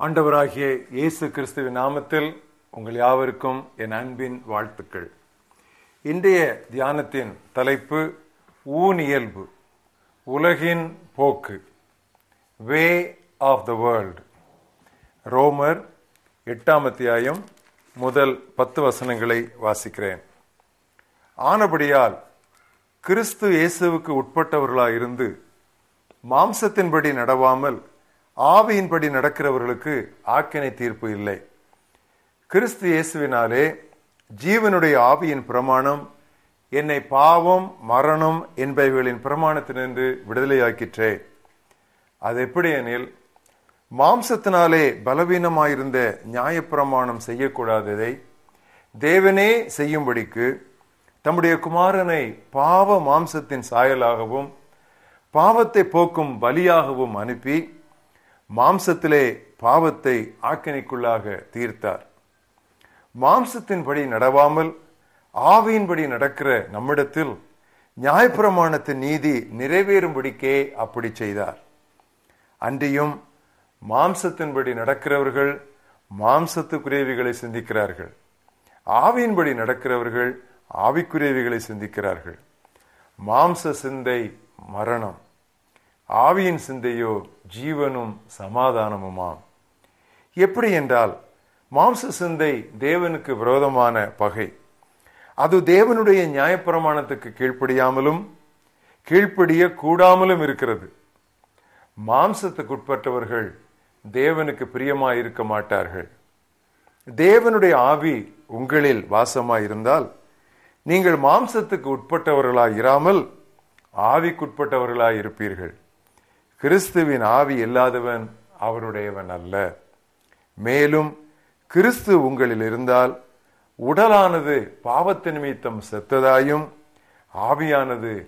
ஆண்டவராகிய இயேசு கிறிஸ்துவின் நாமத்தில் உங்கள் யாவருக்கும் என் அன்பின் வாழ்த்துக்கள். இன்றைய தியானத்தின் தலைப்பு ஊனியல்பு உலகின் போக்கு வே ஆஃப் த வேர்ல்ட் ரோமர் எட்டாம் அத்தியாயம் முதல் பத்து வசனங்களை வாசிக்கிறேன். ஆனபடியால் கிறிஸ்து இயேசுவுக்கு உட்பட்டவர்களாயிருந்து மாம்சத்தின்படி நடவாமல் ஆவியின்படி நடக்கிறவர்களுக்கு ஆக்கினை தீர்ப்பு இல்லை. கிறிஸ்து இயேசுவினாலே ஜீவனுடைய ஆவியின் பிரமாணம் என்னை பாவம் மரணம் என்பவைகளின் பிரமாணத்தினின்று விடுதலையாக்கிற்றே. அது எப்படி எனில் மாம்சத்தினாலே பலவீனமாயிருந்த நியாயப்பிரமாணம் செய்யக்கூடாததை தேவனே செய்யும்படிக்கு தம்முடைய குமாரனை பாவ மாம்சத்தின் சாயலாகவும் பாவத்தை போக்கும் பலியாகவும் அனுப்பி மாம்சத்திலே பாவத்தை ஆக்கினைக்குள்ளாக தீர்த்தார். மாம்சத்தின்படி நடவாமல் ஆவியின்படி நடக்கிற நம்மிடத்தில் நியாயப்பிரமாணத்தின் நீதி நிறைவேறும்படிக்கே அப்படி செய்தார். அன்றியும் மாம்சத்தின்படி நடக்கிறவர்கள் மாம்சத்துக்குரியவைகளை சிந்திக்கிறார்கள். ஆவியின்படி நடக்கிறவர்கள் ஆவிக்குரியவைகளை சிந்திக்கிறார்கள். மாம்ச சிந்தை மரணம். ஆவியின் சிந்தையோ ஜீவனும் சமாதானமுமாம். எப்படி என்றால் மாம்ச சிந்தை தேவனுக்கு விரோதமான பகை. அது தேவனுடைய நியாயப்பிரமாணத்துக்கு கீழ்ப்படியாமலும் கீழ்ப்படிய கூடாமலும் இருக்கிறது. மாம்சத்துக்குட்பட்டவர்கள் தேவனுக்கு பிரியமாய் இருக்க மாட்டார்கள். தேவனுடைய ஆவி உங்களில் வாசமாய் இருந்தால் நீங்கள் மாம்சத்துக்கு உட்பட்டவர்களாய் இராமல் ஆவிக்குட்பட்டவர்களாய் இருப்பீர்கள் கிறிஸ்துவின் ஆவி இல்லாதவன் அவருடையவன் அல்ல. மேலும் கிறிஸ்து உங்களில் இருந்தால் உடலானது பாவத்து நிமித்தம் செத்ததாயும் ஆவியானது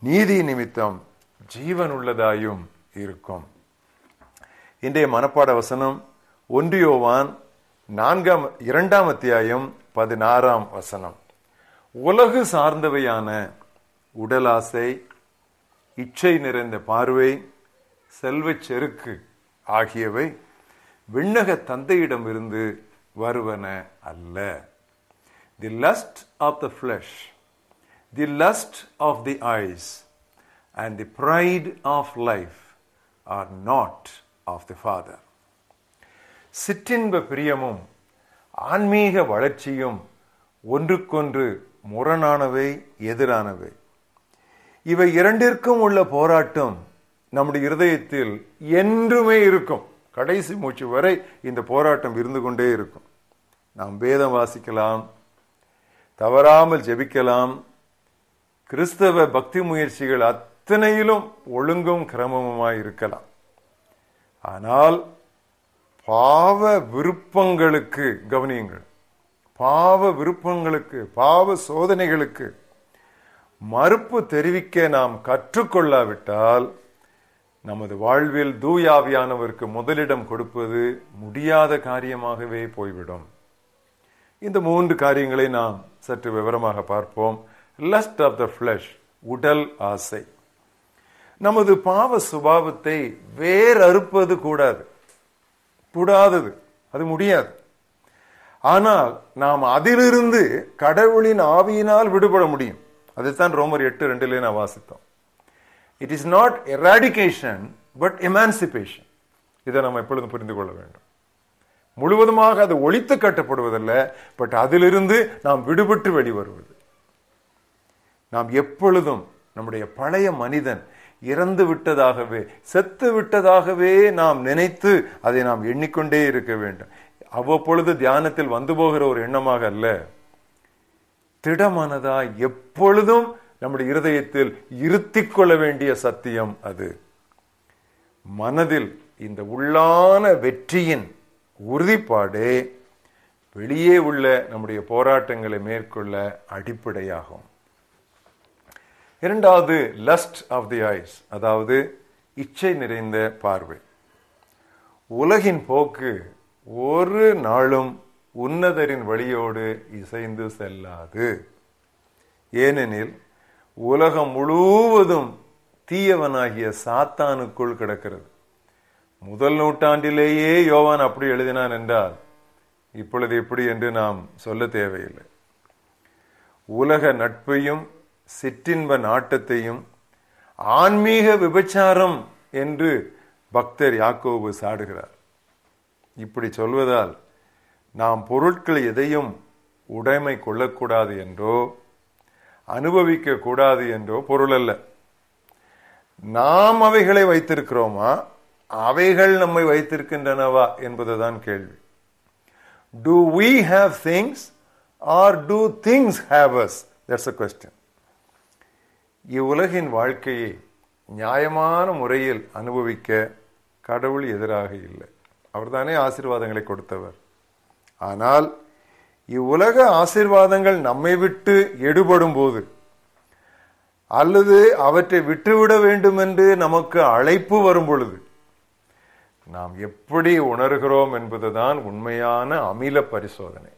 நீதி நிமித்தம் ஜீவன் உள்ளதாயும் இருக்கும். இன்றைய மனப்பாட வசனம் ஒன்றியோவான் நான்காம் இரண்டாம் அத்தியாயம் பதினாறாம் வசனம். உலகு சார்ந்தவையான உடலாசை இச்சை நிறைந்த பார்வை செல்வச் செருக்கு ஆகியவை விண்ணக தந்தையிடம் இருந்து வருவன அல்ல. The lust of the flesh the lust of the eyes and the pride of life are not of the father சிற்றின்ப பிரியமும் ஆன்மீக வளர்ச்சியும் ஒன்றுக்கொன்று முரணானவை எதிரானவை. இவை இரண்டிற்கும் உள்ள போராட்டம் நம்முடைய இருதயத்தில் என்றுமே இருக்கும். கடைசி மூச்சு வரை இந்த போராட்டம் இருந்து கொண்டே இருக்கும். நாம் வேதம் வாசிக்கலாம் தவறாமல் ஜெபிக்கலாம். கிறிஸ்தவ பக்தி முயற்சிகள் அத்தனையிலும் ஒழுங்கும் கிரமமுமாய் இருக்கலாம். ஆனால் பாவ விருப்பங்களுக்கு கவனியுங்கள். பாவ விருப்பங்களுக்கு பாவ சோதனைகளுக்கு மறுப்பு தெரிவிக்க நாம் கற்றுக்கொள்ளாவிட்டால் நமது வாழ்வில் தூயாவியானவருக்கு முதலிடம் கொடுப்பது முடியாத காரியமாகவே போய்விடும். இந்த மூன்று காரியங்களை நாம் சற்று விவரமாக பார்ப்போம். லஸ்ட் ஆஃப் த ஃபிளஷ் உடல் ஆசை. நமது பாவ சுபாவத்தை வேறறுப்பது கூடாது. கூடாதது அது முடியாது. ஆனால் நாம் அதிலிருந்து கடவுளின் ஆவியினால் விடுபட முடியும். அதைத்தான் ரோமர் எட்டு ரெண்டுலேயே நான் வாசித்தோம். It is not eradication but emancipation இதை நம்ம எப்பொழுதும் புரிந்து கொள்ள வேண்டும். முழுவதுமாக அது ஒழித்து கட்டப்படுவதல்ல பட் அதிலிருந்து நாம் விடுபட்டு வெளிவருவது. நாம் எப்பொழுதும் நம்முடைய பழைய மனிதன் இறந்து விட்டதாகவே செத்து விட்டதாகவே நாம் நினைத்து அதை நாம் எண்ணிக்கொண்டே இருக்க வேண்டும். அவ்வப்பொழுது தியானத்தில் வந்து போகிற ஒரு எண்ணமாக அல்ல. திடமனதா எப்பொழுதும் நம்முடைய இருதயத்தில் இருத்தி கொள்ள வேண்டிய சத்தியம் அது. மனதில் இந்த உள்ளான வெற்றியின் உறுதிப்பாடே வெளியே உள்ள நம்முடைய போராட்டங்களை மேற்கொள்ள அடிப்படையாகும். இரண்டாவது லஸ்ட் ஆஃப் தி ஐஸ் அதாவது இச்சை நிறைந்த பார்வை. உலகின் போக்கு ஒரு நாளும் உன்னதரின் வழியோடு இசைந்து செல்லாது. ஏனெனில் உலகம் முழுவதும் தீயவனாகிய சாத்தானுக்குள் கிடக்கிறது. முதல் நூற்றாண்டிலேயே யோவான் அப்படி எழுதினான் என்றால் இப்பொழுது எப்படி என்று நாம் சொல்ல தேவையில்லை. உலக நட்பையும் சிற்றின்ப நாட்டத்தையும் ஆன்மீக விபச்சாரம் என்று பக்தர் யாக்கோபு சாடுகிறார். இப்படி சொல்வதால் நாம் பொருட்கள் எதையும் உடைமை கொள்ளக்கூடாது என்றோ அனுபவிக்க கூடாது என்றோ பொருள் அல்ல. நாம் அவைகளை வைத்திருக்கிறோமா? அவைகள் நம்மை வைத்திருக்கின்றனவா என்பதுதான் கேள்வி. Do we have things or do things have us? That's a question. இவ்வுலகின் வாழ்க்கையை நியாயமான முறையில் அனுபவிக்க கடவுள் எதிராக இல்லை. அவர்தானே ஆசீர்வாதங்களை கொடுத்தவர். ஆனால் இவ்வுலக ஆசீர்வாதங்கள் நம்மை விட்டு எடுபடும் போது அல்லது அவற்றை விட்டுவிட வேண்டும் என்று நமக்கு அழைப்பு வரும் பொழுது நாம் எப்படி உணர்கிறோம் என்பதுதான் உண்மையான அமில பரிசோதனை.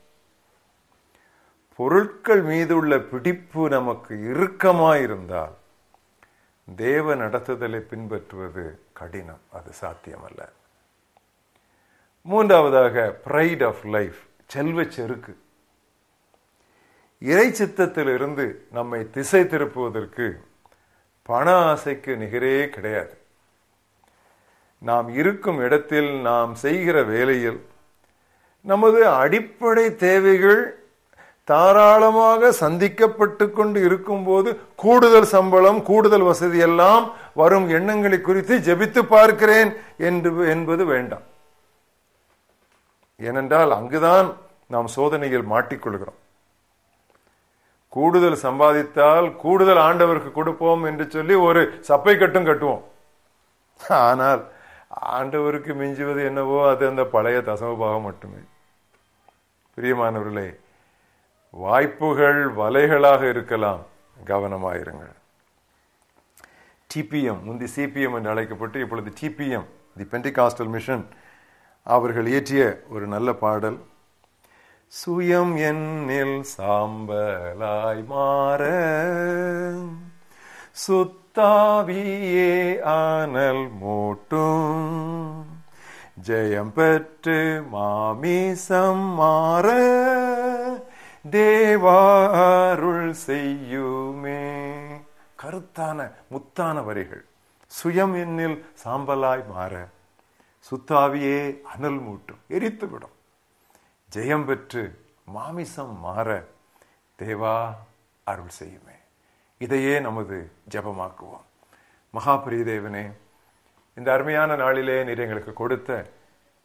பொருட்கள் மீது உள்ள பிடிப்பு நமக்கு இறுக்கமாயிருந்தால் தேவ நடத்துதலை பின்பற்றுவது கடினம் அது சாத்தியமல்ல. மூன்றாவதாக பிரைட் ஆஃப் லைஃப் செல்வ செருக்கு. இறை சித்தத்திலிருந்து நம்மை திசை திருப்புவதற்கு பண ஆசைக்கு நிகரே கிடையாது. நாம் இருக்கும் இடத்தில் நாம் செய்கிற வேலையில் நமது அடிப்படை தேவைகள் தாராளமாக சந்திக்கப்பட்டு கொண்டு இருக்கும்போது கூடுதல் சம்பளம் கூடுதல் வசதி எல்லாம் வரும் எண்ணங்களை குறித்து ஜெபித்து பார்க்கிறேன் என்று என்பது வேண்டாம். ஏனென்றால் அங்குதான் நாம் சோதனையில் மாட்டிக்கொள்கிறோம். கூடுதல் சம்பாதித்தால் கூடுதல் ஆண்டவருக்கு கொடுப்போம் என்று சொல்லி ஒரு சப்பை கட்டும் கட்டுவோம். ஆனால் ஆண்டவருக்கு மிஞ்சுவது என்னவோ அது அந்த பழைய தசமபாகம் மட்டுமே. பிரியமானவர்களே வாய்ப்புகள் வலைகளாக இருக்கலாம். கவனமாயிருங்கள். டிபிஎம் முந்தி சிபிஎம் என்று அழைக்கப்பட்டு இப்பொழுது டிபிஎம் தி பெண்டிகாஸ்டல் மிஷன் அவர்கள் இயற்றிய ஒரு நல்ல பாடல். சுயம் என்னில் சாம்பலாய் மாற சுத்தாவியே ஆனல் மூட்டும். ஜெயம் பெற்று மாமிசம் மாற தேவாருள் செய்யுமே. கருத்தான முத்தான வரிகள். சுயம் என்னில் சாம்பலாய் மாற சுத்தாவியே அனல் மூட்டும் எரித்துவிடும் ஜெயம் பெற்று மாமிசம் மாற தேவா அருள் செய்யுமே. இதையே நமது ஜபமாக்குவோம். மகாபிரியதேவனே இந்த அருமையான நாளிலே நீர் எங்களுக்கு கொடுத்த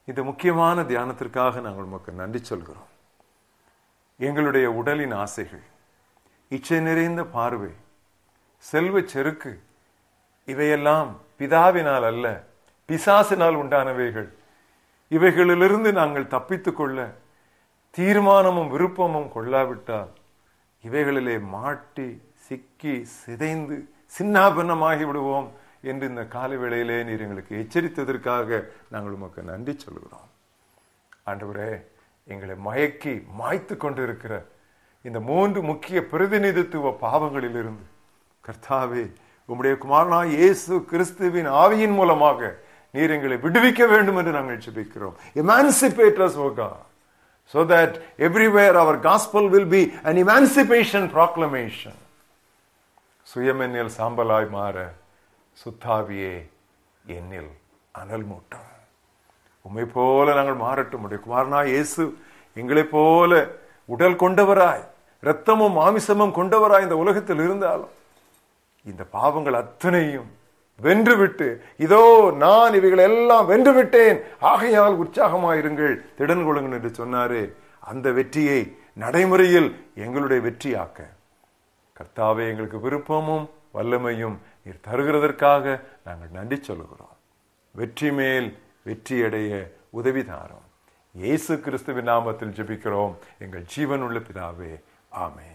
இந்த முக்கியமான தியானத்திற்காக நாங்கள் உமக்கு நன்றி சொல்கிறோம். எங்களுடைய உடலின் ஆசைகள் இச்சை நிறைந்த பார்வை செல்வ செருக்கு இவையெல்லாம் பிதாவினால் அல்ல பிசாசினால் உண்டானவைகள். இவைகளிலிருந்து நாங்கள் தப்பித்து கொள்ள தீர்மானமும் விருப்பமும் கொள்ளாவிட்டால் இவைகளிலே மாட்டி சிக்கி சிதைந்து சின்னாபின்னமாகி விடுவோம் என்று இந்த கால வேளையிலே நீர் எங்களுக்கு எச்சரித்ததற்காக நாங்கள் உமக்கு நன்றி சொல்கிறோம் ஆண்டவரே எங்களை மயக்கி மாய்த்து கொண்டிருக்கிற இந்த மூன்று முக்கிய பிரதிநிதித்துவ பாவங்களிலிருந்து கர்த்தாவே உம்முடைய குமாரனா இயேசு கிறிஸ்துவின் ஆவியின் மூலமாக நீர் எங்களை விடுவிக்க வேண்டும் என்று நாங்கள் ஜெபிக்கிறோம். Emancipators O God so that everywhere our gospel will be an emancipation proclamation. சுயமென்னில் சாம்பலாய் மாற சுத்தாவியே என்னில் அனல் மூட்டம். உம்மை போல நாங்கள் மாறட்டும். உடைய குமாரனா இயேசு எங்களை போல உடல் கொண்டவராய் இரத்தமும் மாமிசமும் கொண்டவராய் இந்த உலகத்தில் இருந்தாலும் இந்த பாவங்கள் அத்தனையும் வென்றுவிட்டு இதோ நான் இவைகள் எல்லாம் வென்று விட்டேன் ஆகையால் உற்சாகமாயிருங்கள். திடன் கொள்ளுங்கள் என்று சொன்னாரே. அந்த வெற்றியை நடைமுறையில் எங்களுடைய வெற்றியாக்க. கர்த்தாவே எங்களுக்கு விருப்பமும் வல்லமையும் நீர் தருகிறதற்காக நாங்கள் நன்றி சொல்லுகிறோம். வெற்றி மேல் வெற்றியடைய உதவி தாரோம். இயேசு கிறிஸ்துவின் நாமத்தில் ஜெபிக்கிறோம். எங்கள் ஜீவனுள்ள பிதாவே. ஆமே